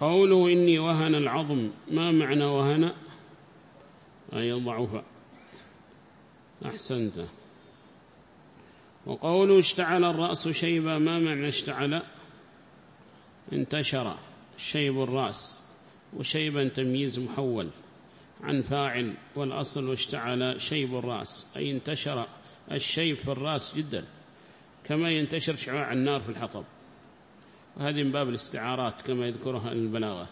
قوله إني وهن العظم. ما معنى وهن؟ أي ضعف أحسنت. وقوله اشتعل الرأس شيبا. ما معنى اشتعل؟ انتشر. شيب الرأس. وشيبا تمييز محول. عن فاعل. والأصل واشتعل شيب الرأس. أي انتشر الشيب في الرأس جدا. كما ينتشر شعاع النار في الحطب. وهذه من باب الاستعارات كما يذكرها البلاغة.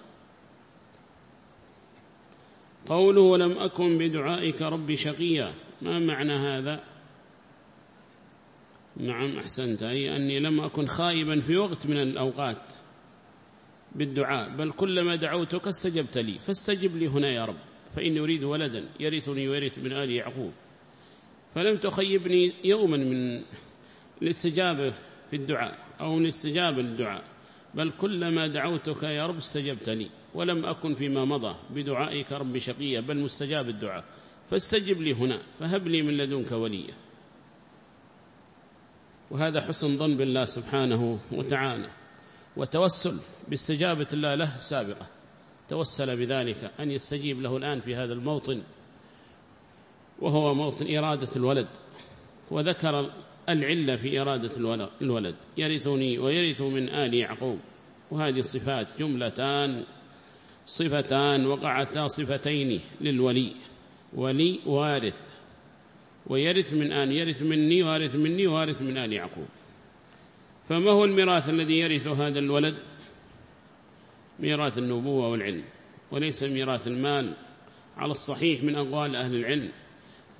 قوله ولم أكن بدعائك ربي شقيا. ما معنى هذا؟ نعم أحسنت. أي أني لم أكن خائبا في وقت من الأوقات بالدعاء بل كلما دعوتك استجبت لي. فاستجب لي هنا يا رب فإني أريد ولدا. يرثني ويرث من آل يعقوب. فلم تخيبني يوما من الاستجابة في الدعاء أو الاستجابة للدعاء. بل كلما دعوتك يا رب استجبت لي ولم أكن فيما مضى بدعائك رب شقيا بل مستجاب الدعاء. فاستجب لي هنا فهب لي من لدنك وليا. وهذا حسن ظن بالله سبحانه وتعالى. وتوسل باستجابة الله له السابقة. توسل بذلك أن يستجيب له الآن في هذا الموطن وهو موطن إرادة الولد. وذكر العلة في إرادة الولد يرثني ويرث من آل يعقوب. وهذه الصفات جملتان صفتان وقعتا صفتين للولي. ولي وارث. ويرث من آل يرث مني وارث مني وارث من آل يعقوب. فما هو الميراث الذي يرث هذا الولد؟ ميراث النبوة والعلم. وليس ميراث المال. على الصحيح من أقوال أهل العلم.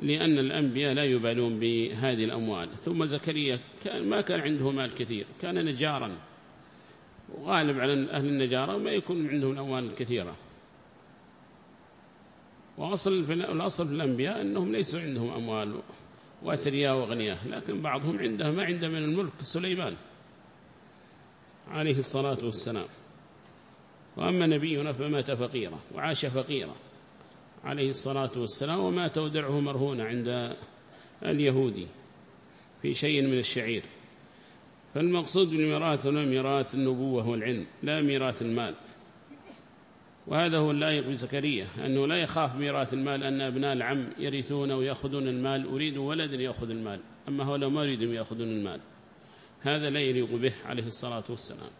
لأن الأنبياء لا يبالون بهذه الأموال. ثم زكريا كان ما كان عنده مال كثير كان نجارا. وغالب على أهل النجارة ما يكون عندهم الأموال الكثيرة. وأصل في الأصل في الأنبياء أنهم ليسوا عندهم أموال وأثرياء وغنياء لكن بعضهم عنده ما عنده من الملك سليمان عليه الصلاة والسلام. وأما نبينا فمات فقيرا وعاش فقيرا. عليه الصلاة والسلام ومات ودرعه مرهون عند اليهودي في شيء من الشعير. فالمقصود بالميراث هو ميراث النبوة والعلم لا ميراث المال. وهذا هو اللائق بزكريا أنه لا يخاف ميراث المال أن أبناء العم يرثون ويأخذون المال أريد ولدا يأخذ المال. أما هو ما يريدون يأخذون المال هذا لا يليق به عليه الصلاة والسلام.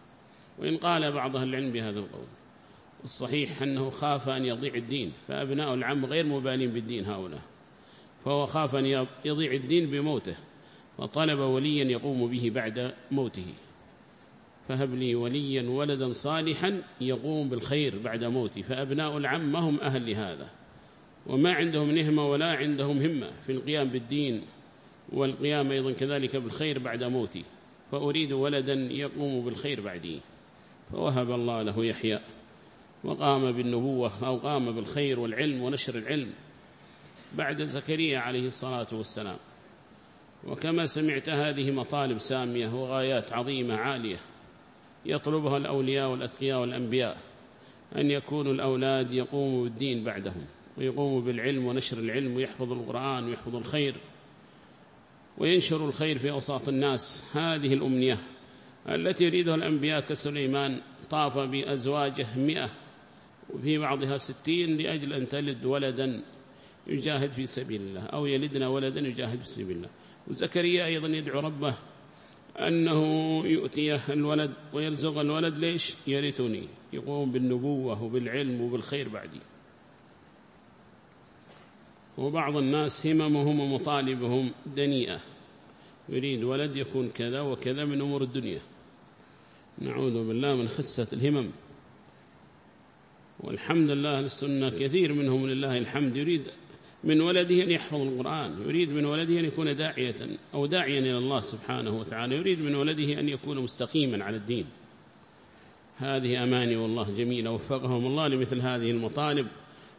وإن قال بعض أهل العلم بهذا القول. الصحيح أنه خاف أن يضيع الدين فأبناء العم غير مبالين بالدين هؤلاء. فهو خاف أن يضيع الدين بموته فطلب وليا يقوم به بعد موته. فهب لي وليا ولدا صالحا يقوم بالخير بعد موتي. فأبناء العم ما هم أهل لهذا؟ وما عندهم نهمة ولا عندهم همة في القيام بالدين والقيام أيضا كذلك بالخير بعد موتي. فأريد ولدا يقوم بالخير بعدي. فوهب الله له يحيى. وقام بالنبوة أو قام بالخير والعلم ونشر العلم بعد زكريا عليه الصلاة والسلام. وكما سمعت هذه مطالب سامية وغايات عظيمة عالية يطلبها الأولياء والأتقياء والأنبياء أن يكونوا الأولاد يقوموا بالدين بعدهم ويقوموا بالعلم ونشر العلم ويحفظوا القرآن ويحفظوا الخير وينشروا الخير في أوساط الناس. هذه الأمنية التي يريدها الأنبياء كسليمان طاف بأزواجه مئة وفي بعضها ستين لأجل أن تلد ولدا يجاهد في سبيل الله أو يلدنا ولدا يجاهد في سبيل الله. وزكريا أيضا يدعو ربه أنه يؤتيه الولد ويرزق الولد ليش؟ يرثني. يقوم بالنبوة وبالعلم وبالخير بعدي. وبعض الناس هممهم ومطالبهم دنيئة. يريد ولد يكون كذا وكذا من أمور الدنيا. نعوذ بالله من خسة الهمم. والحمد لله للسنة كثير منهم لله الحمد. يريد من ولده أن يحفظ القرآن يريد من ولده أن يكون داعية أو داعيا إلى الله سبحانه وتعالى يريد من ولده أن يكون مستقيما على الدين. هذه أماني والله جميلة وفقهم الله لمثل هذه المطالب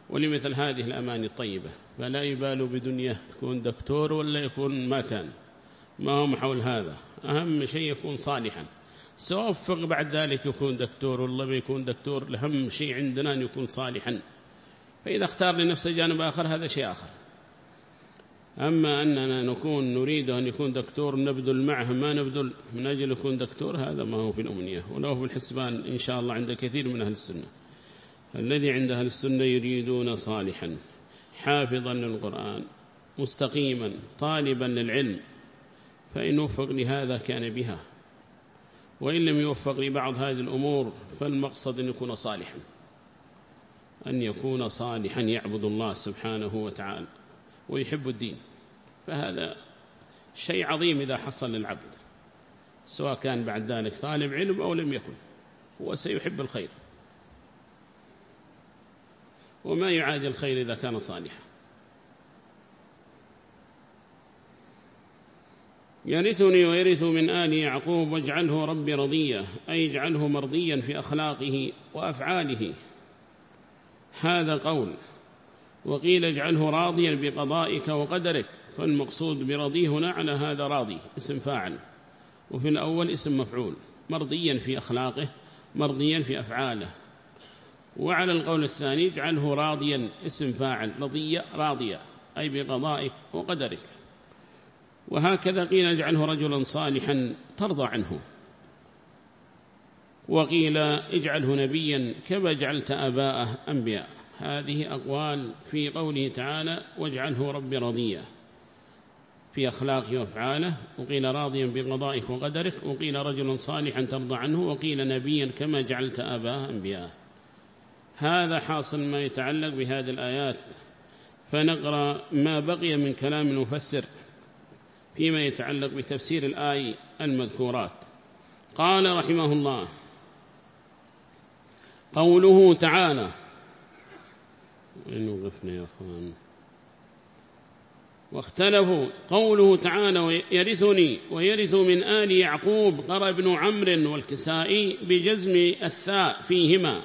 ولمثل هذه الأماني الطيبة. فلا يبالوا بدنيا تكون دكتور ولا يكون ما كان ما هم حول هذا. أهم شيء يكون صالحا. سوفق بعد ذلك يكون دكتور والله ما يكون دكتور الأهم شيء عندنا أن يكون صالحا. فإذا اختار لنفسه جانب آخر هذا شيء آخر. أما أننا نكون نريد أن يكون دكتور نبذل معه ما نبذل من أجل يكون دكتور هذا ما هو في الأمنية. ولا هو في الحسبان إن شاء الله عند كثير من أهل السنة. الذي عند أهل السنة يريدون صالحا حافظا للقرآن مستقيما طالبا للعلم. فإن وفق لهذا كان بها. وإن لم يوفق لبعض هذه الأمور فالمقصد أن يكون صالحا. أن يكون صالحا يعبد الله سبحانه وتعالى ويحب الدين. فهذا شيء عظيم إذا حصل للعبد سواء كان بعد ذلك طالب علم أو لم يكن هو سيحب الخير. وما يعادي الخير إذا كان صالحا. يرثني ويرث من آل يعقوب واجعله ربي رضيا أي اجعله مرضيا في أخلاقه وأفعاله. هذا قول. وقيل اجعله راضيا بقضائك وقدرك فالمقصود برضيه هنا على هذا راضي اسم فاعل. وفي الأول اسم مفعول مرضيا في أخلاقه مرضيا في أفعاله. وعلى القول الثاني اجعله راضيا اسم فاعل رضية راضية أي بقضائك وقدرك. وهكذا قيل اجعله رجلا صالحا ترضى عنه. وقيل اجعله نبيا كما جعلت أباءه أنبياء. هذه أقوال في قوله تعالى واجعله ربي رضيا. في أخلاقه وأفعاله. وقيل راضيا بقضائك وقدرك وقيل رجلا صالحا ترضى عنه. وقيل نبيا كما جعلت أباه أنبياء هذا حاصل ما يتعلق بهذه الآيات. فنقرأ ما بقي من كلام المفسر. فيما يتعلق بتفسير الآي المذكورات. قال رحمه الله قوله تعالى وين وقفنا يا أخوان؟ واختلفوا. قوله تعالى يرثني ويرث من آل يعقوب قرى ابن عمرو والكسائي بجزم الثاء فيهما.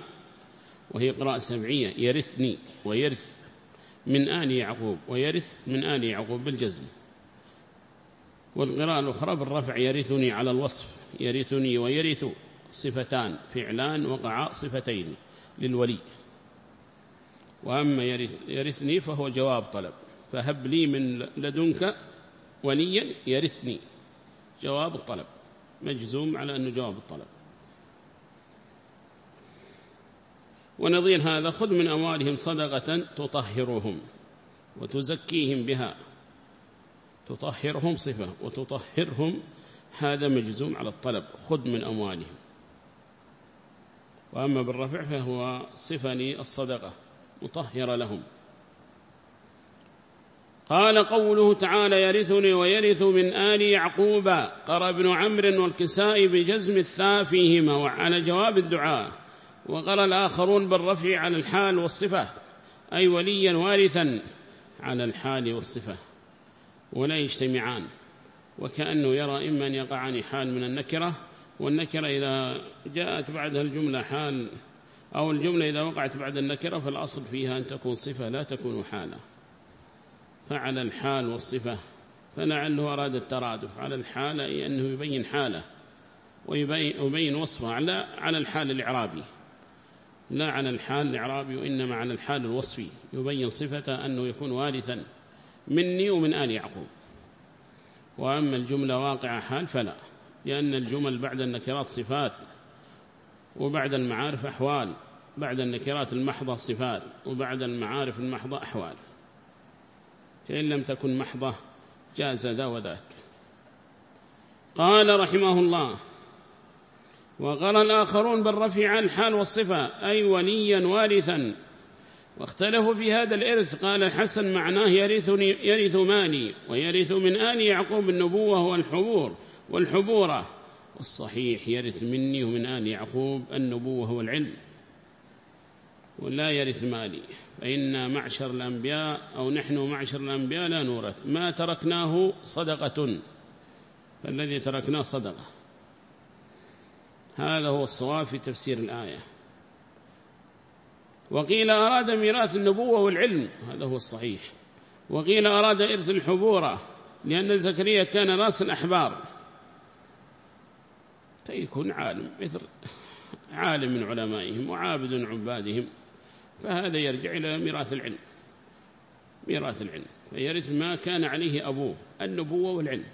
وهي قراءة سبعية يرثني ويرث من آل يعقوب ويرث من آل يعقوب بالجزم. والقراءة الأخرى بالرفع يرثني على الوصف يرثني ويرث صفتان فعلان وقعاء صفتين للولي. وأما يرث يرثني فهو جواب طلب فهب لي من لدنك وليا يرثني. جواب الطلب مجزوم على أنه جواب الطلب. ونظير هذا خذ من أموالهم صدقة تطهرهم وتزكيهم بها. تطهرهم صفة وتطهرهم هذا مجزوم على الطلب خذ من أموالهم. وأما بالرفع فهو صفة للصدقة مطهر لهم. قال قوله تعالى يرثني ويرث من آل يعقوب قرى ابن عمرو والكساء بجزم الثاء فيهما وعلى جواب الدعاء. وقرى الآخرون بالرفع على الحال والصفة أي وليا وارثا على الحال والصفة. ولا يجتمعان. وكأنه يرى إما أن يقعان حال من النكرة والنكرة إذا جاءت بعدها الجملة حال أو الجملة إذا وقعت بعد النكرة فالأصل فيها أن تكون صفة لا تكون حالا فعلى الحال والصفة فلعله أراد الترادف. على الحال أي أنه يبين حاله ويبين وصفه على على الحال الإعرابي. لا على الحال الإعرابي وإنما على الحال الوصفي. يبين صفة أنه يكون وارثا. مني ومن آل يعقوب. وأما الجملة واقعة حال فلا لأن الجمل بعد النكرات صفات وبعد المعارف أحوال بعد النكرات المحضة صفات وبعد المعارف المحضة أحوال. فإن لم تكن محضة جاز ذا وذاك. قال رحمه الله وقال الآخرون بالرفع الحال والصفة أي وليا وارثا واختلفوا في هذا الإرث. قال الحسن معناه يرثني يرث مالي ويرث من آل يعقوب النبوة والحبور والحبورة. والصحيح يرث مني ومن آل يعقوب النبوة والعلم. ولا يرث مالي. فإن معشر الأنبياء أو نحن معشر الأنبياء لا نورث. ما تركناه صدقة. فالذي تركناه صدقة. هذا هو الصواب في تفسير الآية. وقيل أراد ميراث النبوة والعلم هذا هو الصحيح. وقيل أراد إرث الحبورة لأن زكريا كان رأس الأحبار. فيكون عالم مثل عالم من علمائهم وعابد من عبادهم فهذا يرجع إلى ميراث العلم ميراث العلم. فيرث ما كان عليه أبوه النبوة والعلم.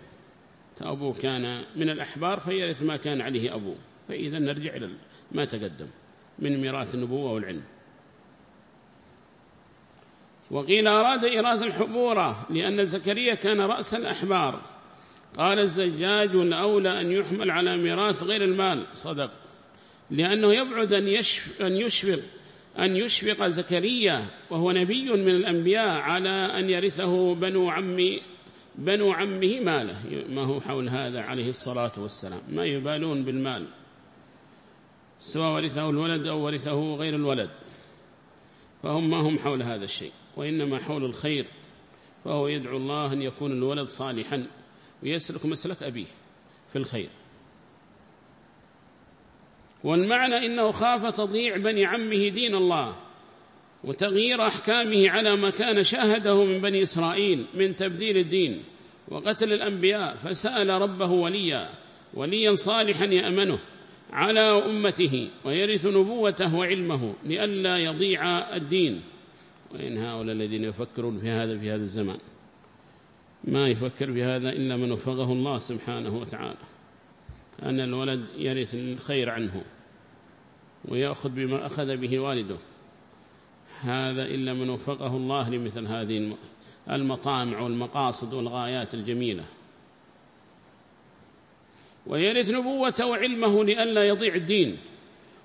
أبوه كان من الأحبار فيرث ما كان عليه أبوه. فإذا نرجع إلى ما تقدم من ميراث النبوة والعلم. وقيل أراد إيراث الحبورة لأن زكريا كان رأس الأحبار. قال الزجاج الأولى أن يحمل على ميراث غير المال. صدق. لأنه يبعد أن يشفق, أن يشفق, أن يشفق زكريا وهو نبي من الأنبياء على أن يرثه بنو عم بنو عمه ماله. ما هو حول هذا عليه الصلاة والسلام. ما يبالون بالمال. سواء ورثه الولد أو ورثه غير الولد. فهم ما هم حول هذا الشيء. وإنما حول الخير فهو يدعو الله أن يكون الولد صالحا ويسلك مسلك أبيه في الخير. والمعنى إنه خاف تضيع بني عمه دين الله وتغيير أحكامه على ما كان شاهده من بني إسرائيل من تبديل الدين وقتل الأنبياء فسأل ربه وليا وليا صالحا يأمنه على أمته ويرث نبوته وعلمه لئلا يضيع الدين. وإن هؤلاء الذين يفكرون في هذا في هذا الزمان. ما يفكر في هذا إلا من وفقه الله سبحانه وتعالى. أن الولد يرث الخير عنه ويأخذ بما أخذ به والده. هذا إلا من وفقه الله لمثل هذه المطامع والمقاصد والغايات الجميلة. ويرث نبوته وعلمه لئلا يضيع الدين.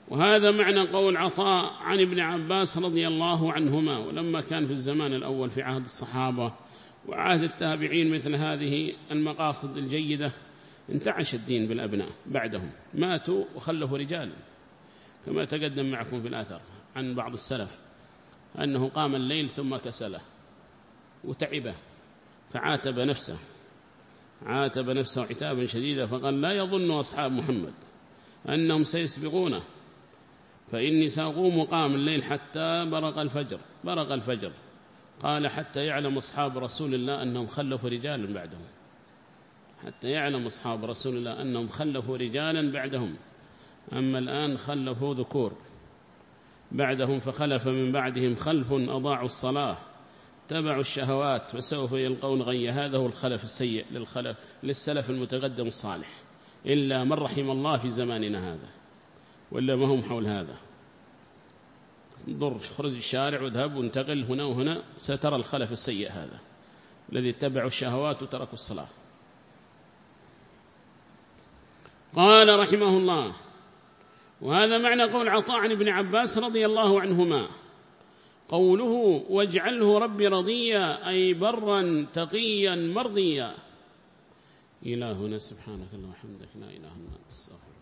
وهذا معنى قول عطاء عن ابن عباس رضي الله عنهما ولما كان في الزمان الأول في عهد الصحابة وعهد التابعين مثل هذه المقاصد الجيدة انتعش الدين بالأبناء بعدهم ماتوا وخلفوا رجالا كما تقدم معكم في الآثر عن بعض السلف أنه قام الليل ثم كسله وتعبه فعاتب نفسه عاتب نفسه عتابا شديدا فقال لا يظن أصحاب محمد أنهم سيسبقونه. فإني سأقوم قام الليل حتى برق الفجر برق الفجر. قال حتى يعلم أصحاب رسول الله أنهم خلفوا رجالا بعدهم. حتى يعلم أصحاب رسول الله أنهم خلفوا رجالا بعدهم. أما الآن خلفوا ذكور. بعدهم فخلف من بعدهم خلف أضاعوا الصلاة تبعوا الشهوات فسوف يلقون غي هذا هو الخلف السيء للخلف للسلف المتقدم الصالح. إلا من رحم الله في زماننا هذا. ولا ما هم حول هذا. انظر خرج الشارع واذهب وانتقل هنا وهنا سترى الخلف السيء هذا الذي اتبعوا الشهوات وتركوا الصلاة. قال رحمه الله وهذا معنى قول عطاء عن ابن عباس رضي الله عنهما. قوله واجعله ربي رضيا أي برا تقيا مرضيا. إلهنا سبحانك اللهم وحمدك لا إله إلا أنت أستغفرك.